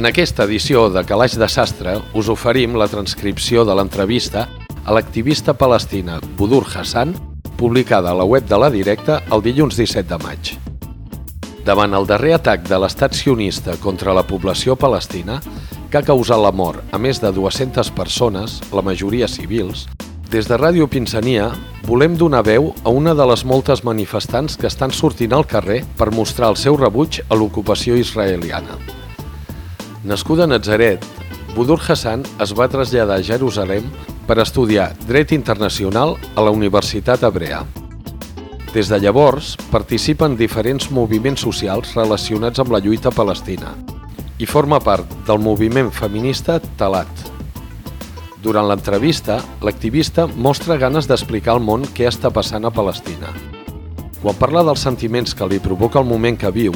En aquesta edició de Calaix de Sastre us oferim la transcripció de l'entrevista a l'activista palestina Budur Hassan, publicada a la web de la Directa el dilluns 17 de maig. Davant el darrer atac de l'estat sionista contra la població palestina, que ha causat la mort a més de 200 persones, la majoria civils, des de Ràdio Pinsania volem donar veu a una de les moltes manifestants que estan sortint al carrer per mostrar el seu rebuig a l'ocupació israeliana. Nascuda a Nazaret, Budur Hassan es va traslladar a Jerusalem per estudiar Dret Internacional a la Universitat Hebrea. Des de llavors, participa en diferents moviments socials relacionats amb la lluita palestina i forma part del moviment feminista Talat. Durant l'entrevista, l'activista mostra ganes d'explicar al món què està passant a Palestina. Quan parla dels sentiments que li provoca el moment que viu,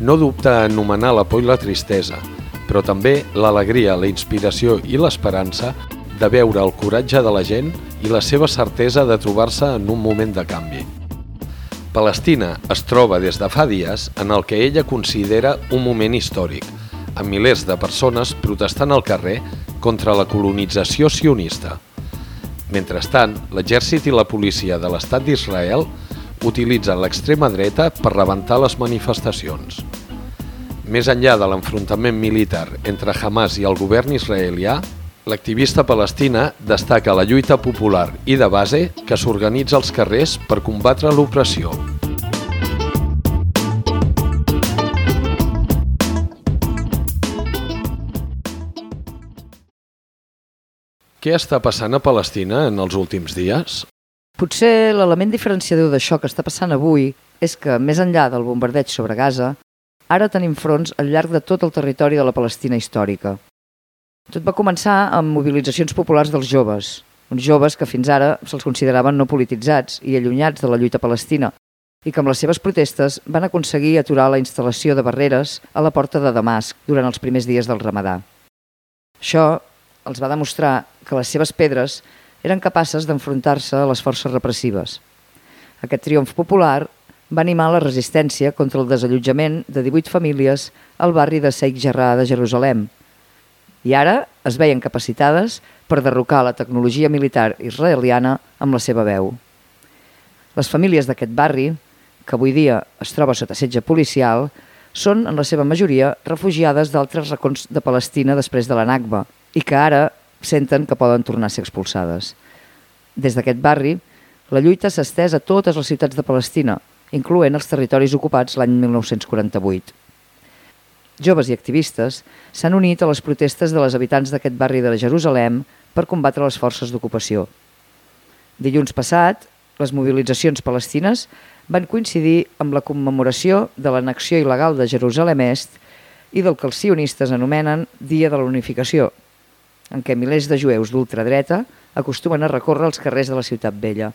no dubta a anomenar la por i la tristesa, però també l'alegria, la inspiració i l'esperança de veure el coratge de la gent i la seva certesa de trobar-se en un moment de canvi. Palestina es troba des de fa dies en el que ella considera un moment històric, amb milers de persones protestant al carrer contra la colonització sionista. Mentrestant, l'exèrcit i la policia de l'estat d'Israel utilitzen l'extrema dreta per rebentar les manifestacions. Més enllà de l'enfrontament militar entre Hamas i el govern israelià, l'activista palestina destaca la lluita popular i de base que s'organitza als carrers per combatre l'opressió. Què està passant a Palestina en els últims dies? Potser l'element diferenciador d'això que està passant avui és que, més enllà del bombardeig sobre Gaza, Ara tenim fronts al llarg de tot el territori de la Palestina històrica. Tot va començar amb mobilitzacions populars dels joves, uns joves que fins ara se'ls consideraven no polititzats i allunyats de la lluita palestina, i que amb les seves protestes van aconseguir aturar la instal·lació de barreres a la porta de Damasc durant els primers dies del Ramadà. Això els va demostrar que les seves pedres eren capaces d'enfrontar-se a les forces repressives. Aquest triomf popular va animar la resistència contra el desallotjament de 18 famílies al barri de Sheikh Jarrah de Jerusalem. I ara es veien capacitades per derrocar la tecnologia militar israeliana amb la seva veu. Les famílies d'aquest barri, que avui dia es troba sota setge policial, són en la seva majoria refugiades d'altres racons de Palestina després de la Nakba i que ara senten que poden tornar a ser expulsades. Des d'aquest barri, la lluita s'ha estès a totes les ciutats de Palestina, incloent els territoris ocupats l'any 1948. Joves i activistes s'han unit a les protestes de les habitants d'aquest barri de Jerusalem per combatre les forces d'ocupació. Dilluns passat, les mobilitzacions palestines van coincidir amb la commemoració de l'annexió il·legal de Jerusalem Est i del que els sionistes anomenen Dia de la Unificació, en què milers de jueus d'ultradreta acostumen a recórrer els carrers de la ciutat vella.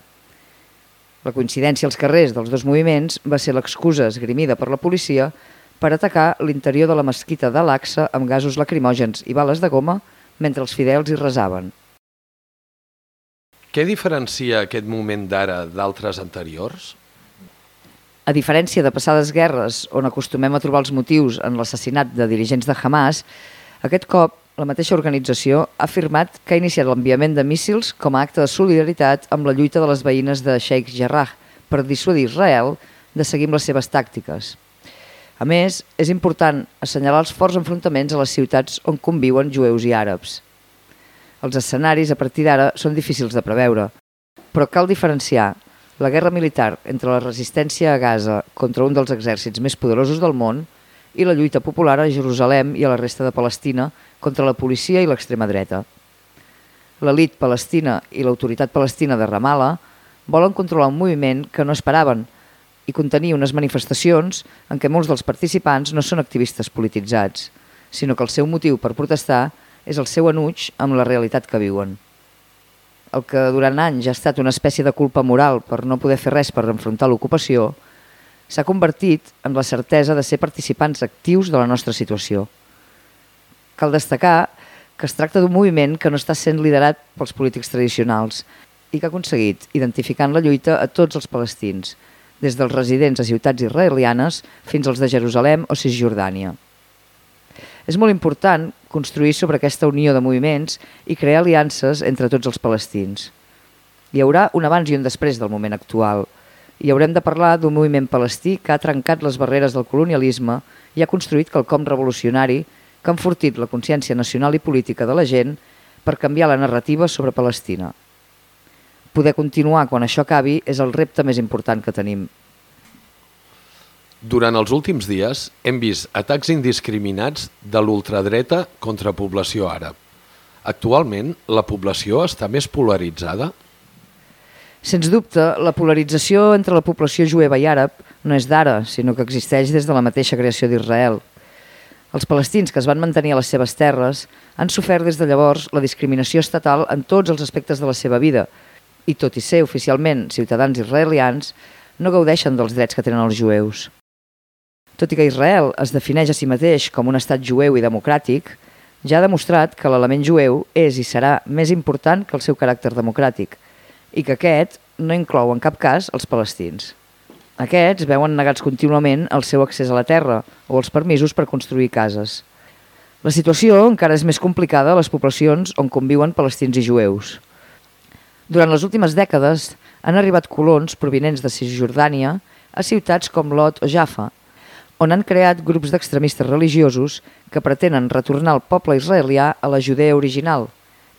La coincidència als carrers dels dos moviments va ser l'excusa esgrimida per la policia per atacar l'interior de la mesquita de l'Axa amb gasos lacrimògens i bales de goma mentre els fidels hi resaven. Què diferencia aquest moment d'ara d'altres anteriors? A diferència de passades guerres on acostumem a trobar els motius en l'assassinat de dirigents de Hamas, aquest cop la mateixa organització ha afirmat que ha iniciat l'enviament de míssils com a acte de solidaritat amb la lluita de les veïnes de Sheikh Jarrah per dissuadir Israel de seguir amb les seves tàctiques. A més, és important assenyalar els forts enfrontaments a les ciutats on conviuen jueus i àrabs. Els escenaris a partir d'ara són difícils de preveure, però cal diferenciar la guerra militar entre la resistència a Gaza contra un dels exèrcits més poderosos del món i la lluita popular a Jerusalem i a la resta de Palestina contra la policia i l'extrema dreta. L'elit palestina i l'autoritat palestina de Ramallah volen controlar un moviment que no esperaven i contenir unes manifestacions en què molts dels participants no són activistes polititzats, sinó que el seu motiu per protestar és el seu enuig amb la realitat que viuen. El que durant anys ha estat una espècie de culpa moral per no poder fer res per enfrontar l'ocupació, s'ha convertit en la certesa de ser participants actius de la nostra situació. Cal destacar que es tracta d'un moviment que no està sent liderat pels polítics tradicionals i que ha aconseguit identificant la lluita a tots els palestins, des dels residents a ciutats israelianes fins als de Jerusalem o Cisjordània. És molt important construir sobre aquesta unió de moviments i crear aliances entre tots els palestins. Hi haurà un abans i un després del moment actual i haurem de parlar d'un moviment palestí que ha trencat les barreres del colonialisme i ha construït quelcom revolucionari que ha enfortit la consciència nacional i política de la gent per canviar la narrativa sobre Palestina. Poder continuar quan això acabi és el repte més important que tenim. Durant els últims dies hem vist atacs indiscriminats de l'ultradreta contra població àrab. Actualment, la població està més polaritzada? Sens dubte, la polarització entre la població jueva i àrab no és d'ara, sinó que existeix des de la mateixa creació d'Israel. Els palestins que es van mantenir a les seves terres han sofert des de llavors la discriminació estatal en tots els aspectes de la seva vida i, tot i ser oficialment ciutadans israelians, no gaudeixen dels drets que tenen els jueus. Tot i que Israel es defineix a si mateix com un estat jueu i democràtic, ja ha demostrat que l'element jueu és i serà més important que el seu caràcter democràtic i que aquest no inclou en cap cas els palestins. Aquests veuen negats contínuament el seu accés a la terra o els permisos per construir cases. La situació encara és més complicada a les poblacions on conviuen palestins i jueus. Durant les últimes dècades han arribat colons provinents de Cisjordània a ciutats com Lot o Jaffa, on han creat grups d'extremistes religiosos que pretenen retornar el poble israelià a la Judea original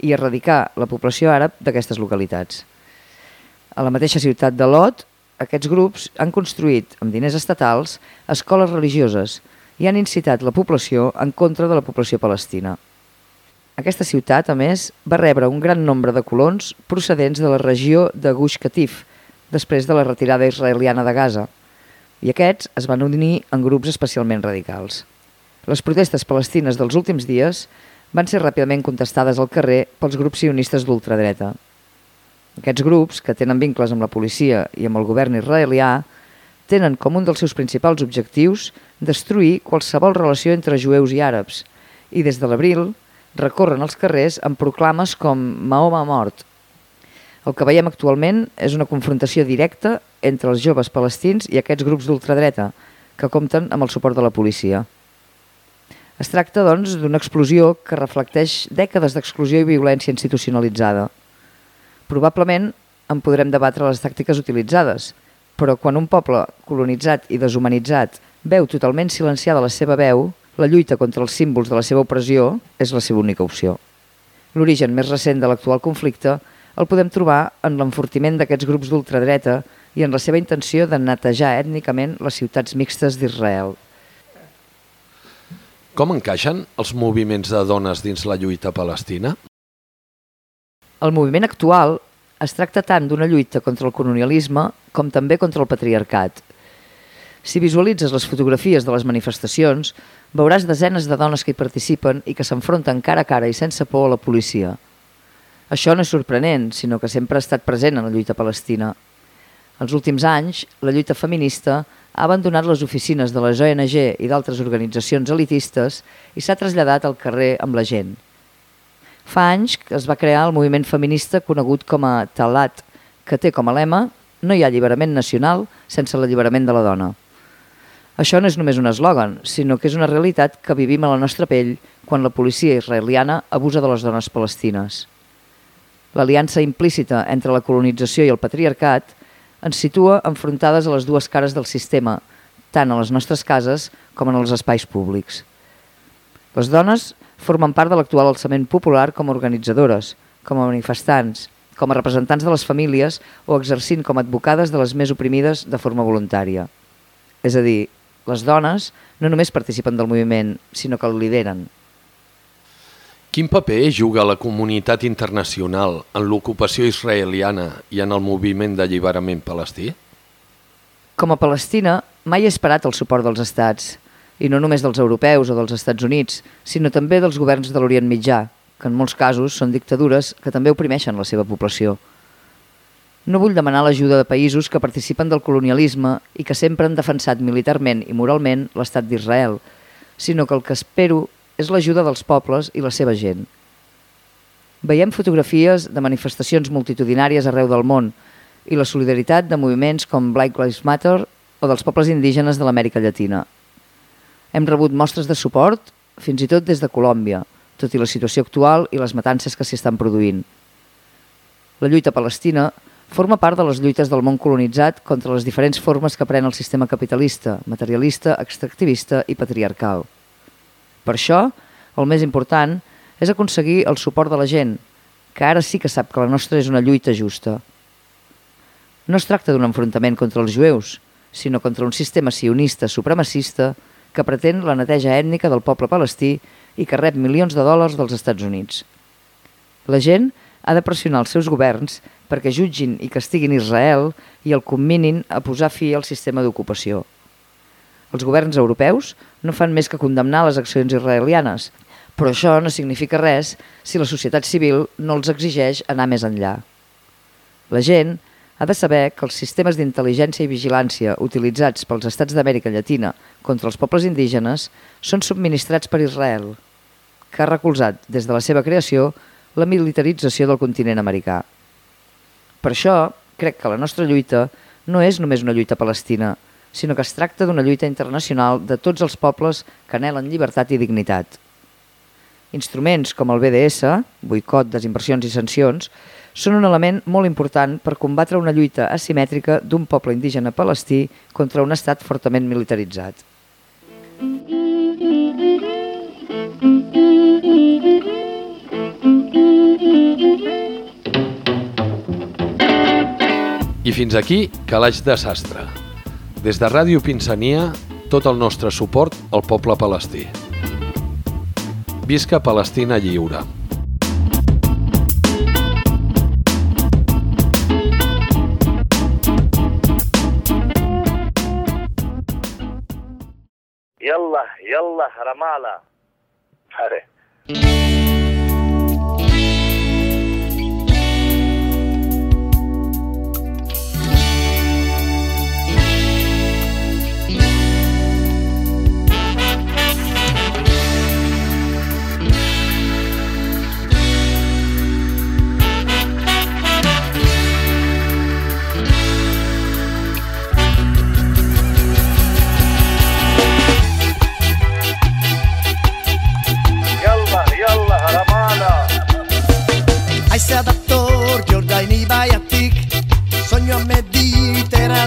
i erradicar la població àrab d'aquestes localitats. A la mateixa ciutat de Lot, aquests grups han construït, amb diners estatals, escoles religioses i han incitat la població en contra de la població palestina. Aquesta ciutat, a més, va rebre un gran nombre de colons procedents de la regió de Gush Katif, després de la retirada israeliana de Gaza – i aquests es van unir en grups especialment radicals. Les protestes palestines dels últims dies van ser ràpidament contestades al carrer pels grups sionistes d'ultradreta. Aquests grups, que tenen vincles amb la policia i amb el govern israelià, tenen com un dels seus principals objectius destruir qualsevol relació entre jueus i àrabs i des de l'abril recorren els carrers amb proclames com Mahoma mort el que veiem actualment és una confrontació directa entre els joves palestins i aquests grups d'ultradreta, que compten amb el suport de la policia. Es tracta, doncs, d'una explosió que reflecteix dècades d'exclusió i violència institucionalitzada. Probablement en podrem debatre les tàctiques utilitzades, però quan un poble colonitzat i deshumanitzat veu totalment silenciada la seva veu, la lluita contra els símbols de la seva opressió és la seva única opció. L'origen més recent de l'actual conflicte el podem trobar en l'enfortiment d'aquests grups d'ultradreta i en la seva intenció de netejar ètnicament les ciutats mixtes d'Israel. Com encaixen els moviments de dones dins la lluita palestina? El moviment actual es tracta tant d'una lluita contra el colonialisme com també contra el patriarcat. Si visualitzes les fotografies de les manifestacions, veuràs desenes de dones que hi participen i que s'enfronten cara a cara i sense por a la policia – això no és sorprenent, sinó que sempre ha estat present en la lluita palestina. Els últims anys, la lluita feminista ha abandonat les oficines de les ONG i d'altres organitzacions elitistes i s'ha traslladat al carrer amb la gent. Fa anys que es va crear el moviment feminista conegut com a Talat, que té com a lema no hi ha alliberament nacional sense l'alliberament de la dona. Això no és només un eslògan, sinó que és una realitat que vivim a la nostra pell quan la policia israeliana abusa de les dones palestines. L'aliança implícita entre la colonització i el patriarcat ens situa enfrontades a les dues cares del sistema, tant a les nostres cases com en els espais públics. Les dones formen part de l'actual alçament popular com a organitzadores, com a manifestants, com a representants de les famílies o exercint com a advocades de les més oprimides de forma voluntària. És a dir, les dones no només participen del moviment, sinó que el lideren. Quin paper juga la comunitat internacional en l'ocupació israeliana i en el moviment d'alliberament palestí? Com a Palestina, mai he esperat el suport dels estats, i no només dels europeus o dels Estats Units, sinó també dels governs de l'Orient Mitjà, que en molts casos són dictadures que també oprimeixen la seva població. No vull demanar l'ajuda de països que participen del colonialisme i que sempre han defensat militarment i moralment l'estat d'Israel, sinó que el que espero és l'ajuda dels pobles i la seva gent. Veiem fotografies de manifestacions multitudinàries arreu del món i la solidaritat de moviments com Black Lives Matter o dels pobles indígenes de l'Amèrica Llatina. Hem rebut mostres de suport, fins i tot des de Colòmbia, tot i la situació actual i les matances que s'hi estan produint. La lluita palestina forma part de les lluites del món colonitzat contra les diferents formes que pren el sistema capitalista, materialista, extractivista i patriarcal. Per això, el més important és aconseguir el suport de la gent, que ara sí que sap que la nostra és una lluita justa. No es tracta d'un enfrontament contra els jueus, sinó contra un sistema sionista supremacista que pretén la neteja ètnica del poble palestí i que rep milions de dòlars dels Estats Units. La gent ha de pressionar els seus governs perquè jutgin i castiguin Israel i el comminin a posar fi al sistema d'ocupació. Els governs europeus no fan més que condemnar les accions israelianes, però això no significa res si la societat civil no els exigeix anar més enllà. La gent ha de saber que els sistemes d'intel·ligència i vigilància utilitzats pels estats d'Amèrica Llatina contra els pobles indígenes són subministrats per Israel, que ha recolzat des de la seva creació la militarització del continent americà. Per això, crec que la nostra lluita no és només una lluita palestina, sinó que es tracta d'una lluita internacional de tots els pobles que anhelen llibertat i dignitat. Instruments com el BDS, boicot, desinversions i sancions, són un element molt important per combatre una lluita asimètrica d'un poble indígena palestí contra un estat fortament militaritzat. I fins aquí Calaix de Sastre. Des de Ràdio Pinsania, tot el nostre suport al poble palestí. Visca Palestina lliure. والله رماله.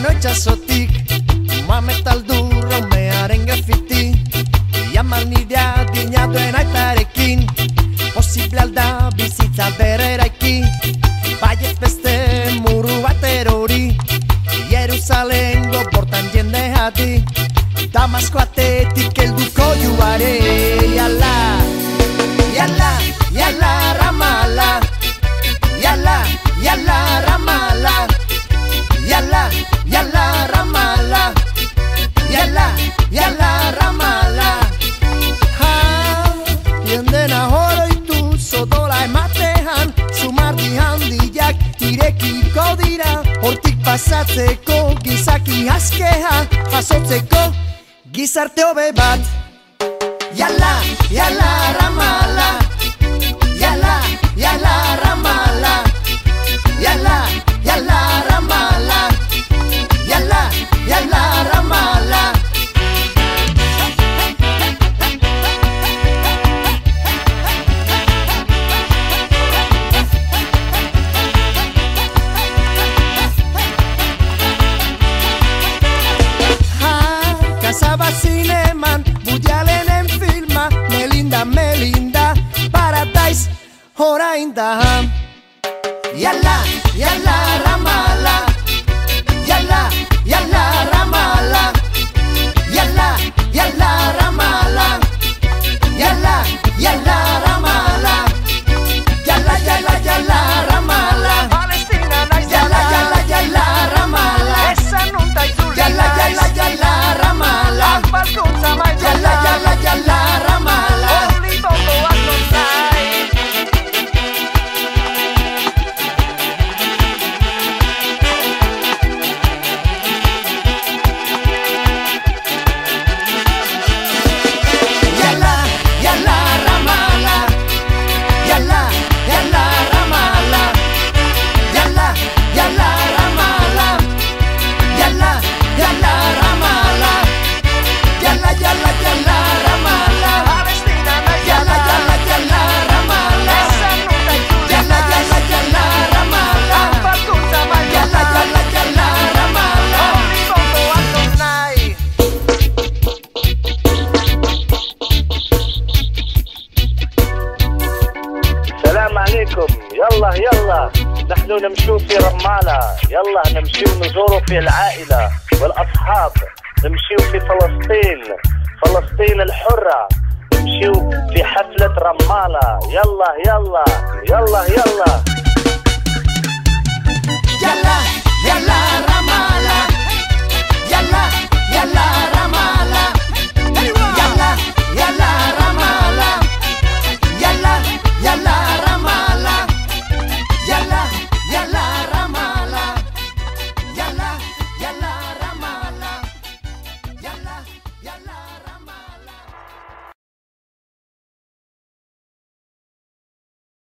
Ano itxasotik Mametal du romearen gafiti Iaman nidea dinaduen aitarekin Posible alda bizitza berreraiki Baiet beste muru bat erori Jerusalen goportan jende jati Damasko atetik elduko juare Iala, iala, iala ramala. Iala, iala ramala Mateo, baby. Hora indahan Yalla, yalla Ramala. Yalla, yalla Ramala. Yalla, yalla Ramala. Yalla, yalla Ramala. Yalla, yalla, yalla Ramala. Palestina, yalla, yalla, yalla Ramala. Essa non dai Yalla, yalla, yalla Ramala. Yalla, yalla, yalla انه نمشوا في رمالة. يلا نمشيو نزوروا في العائلة والأصحاب. نمشيو في فلسطين. فلسطين الحرة. نمشيو في حفلة رمالة. يلا يلا يلا يلا.